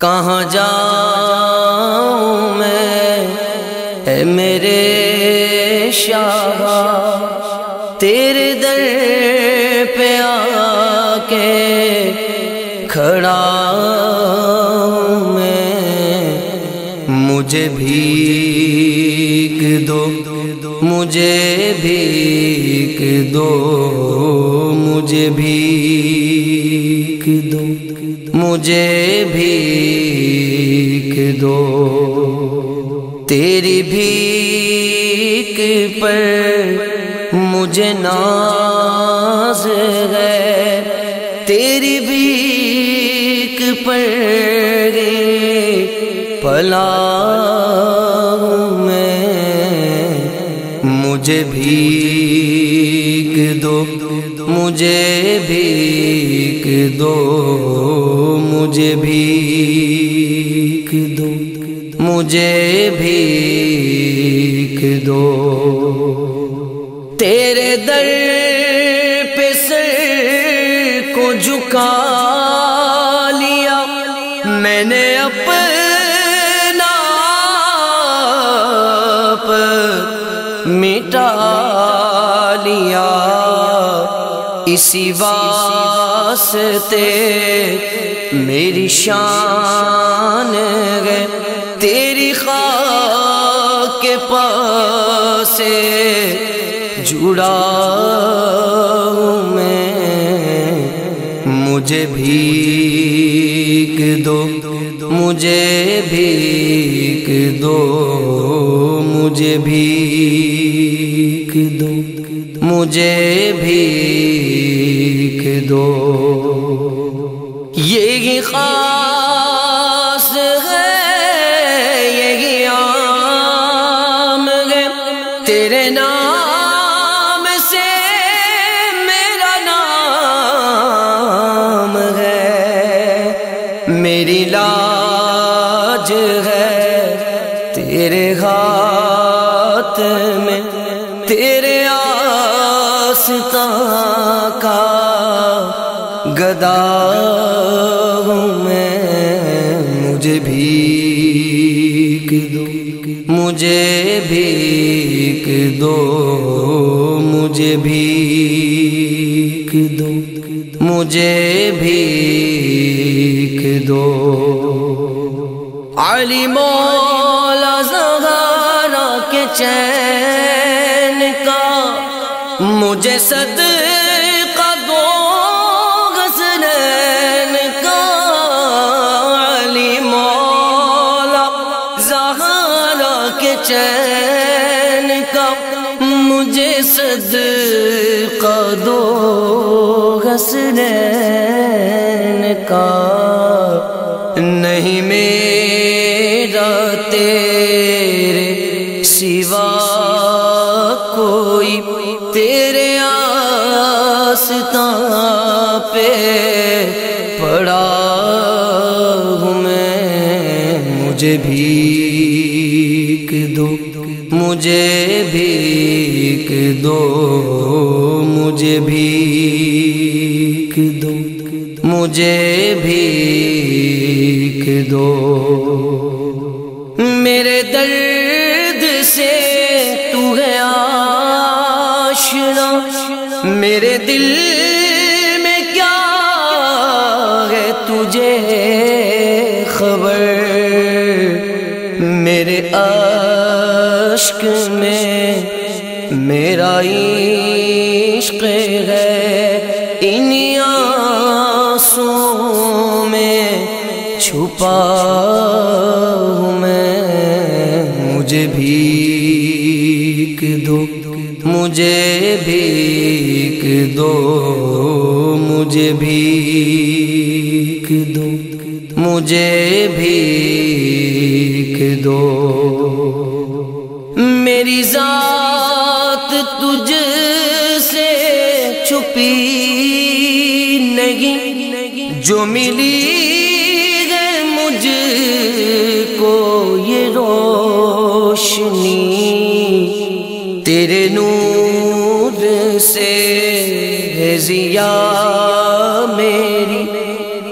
کہاں جاؤں میں؟ اے میرے شاہ تیرے در پہ آ کے کھڑا میں۔ مجھے بھیک دو، مجھے بھیک دو، مجھے بھیک دو۔ مجھے بھیک دو۔ تیری بھیک پر مجھے ناز ہے۔ تیری بھیک پر پلا میں۔ مجھے بھیک دو۔ مجھے بھیک دو، مجھے بھیک دو، مجھے بھیک دو۔ تیرے در پہ سر کو جھکا لیا، میں نے اپنا آپ مٹا لیا اسی واسطے میری شان ہے تیری خاک کے پاس جڑا میں۔ مجھے بھیک دو، مجھے بھیک دو، مجھے بھیک دو۔ مجھے بھیک دو۔ یہی خاص ہے، یہی عام ہے۔ تیرے نام سے میرا نام ہے۔ میری لاج ہے تیرے ہاتھ گدا ہوں میں، مجھے بھیک دو، مجھے بھیک دو، مجھے بھیک دو، مجھے بھیک دو۔ علی مولا زہرا کے چین کا مجھے صدقہ چین کا مجھے صدقہ دو غزلین کا۔ نہیں میرا تیرے سوا کوئی، تیرے آستان پہ پڑا ہوں میں، مجھے بھیک دو مجھے بھیک دو، مجھے بھیک دو، مجھے بھیک دو۔ میرے درد سے تو ہے آشنا، میرے دل میں کیا ہے تجھے خبر؟ عشق میں میرا عشق ہے انہی آنسوں میں چھپا ہوں میں۔ مجھے بھیک دو، مجھے بھیک دو، مجھے بھیک دو، مجھے بھیک دو۔ میری ذات تجھ سے چھپی نہیں۔ جو ملی ہے مجھ کو یہ روشنی تیرے نور سے ہے ضیا میری۔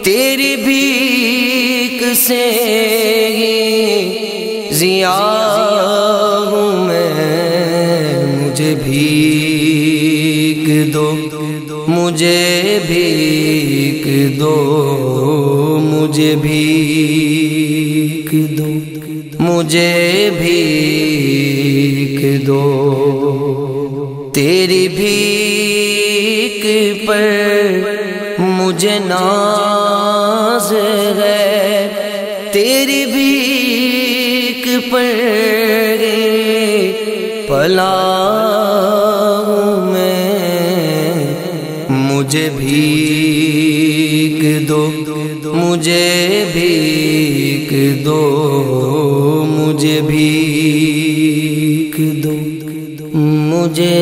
تیری بھیک سے ہی ضیا مجھے بھیک دو، مجھے بھیک دو، مجھے بھیک دو، مجھے بھیک دو۔ تیری بھیک پر مجھے ناز ہے، تیری بھیک پر پلا مجھے بھیک دو مجھے بھیک دو مجھے بھیک دو مجھے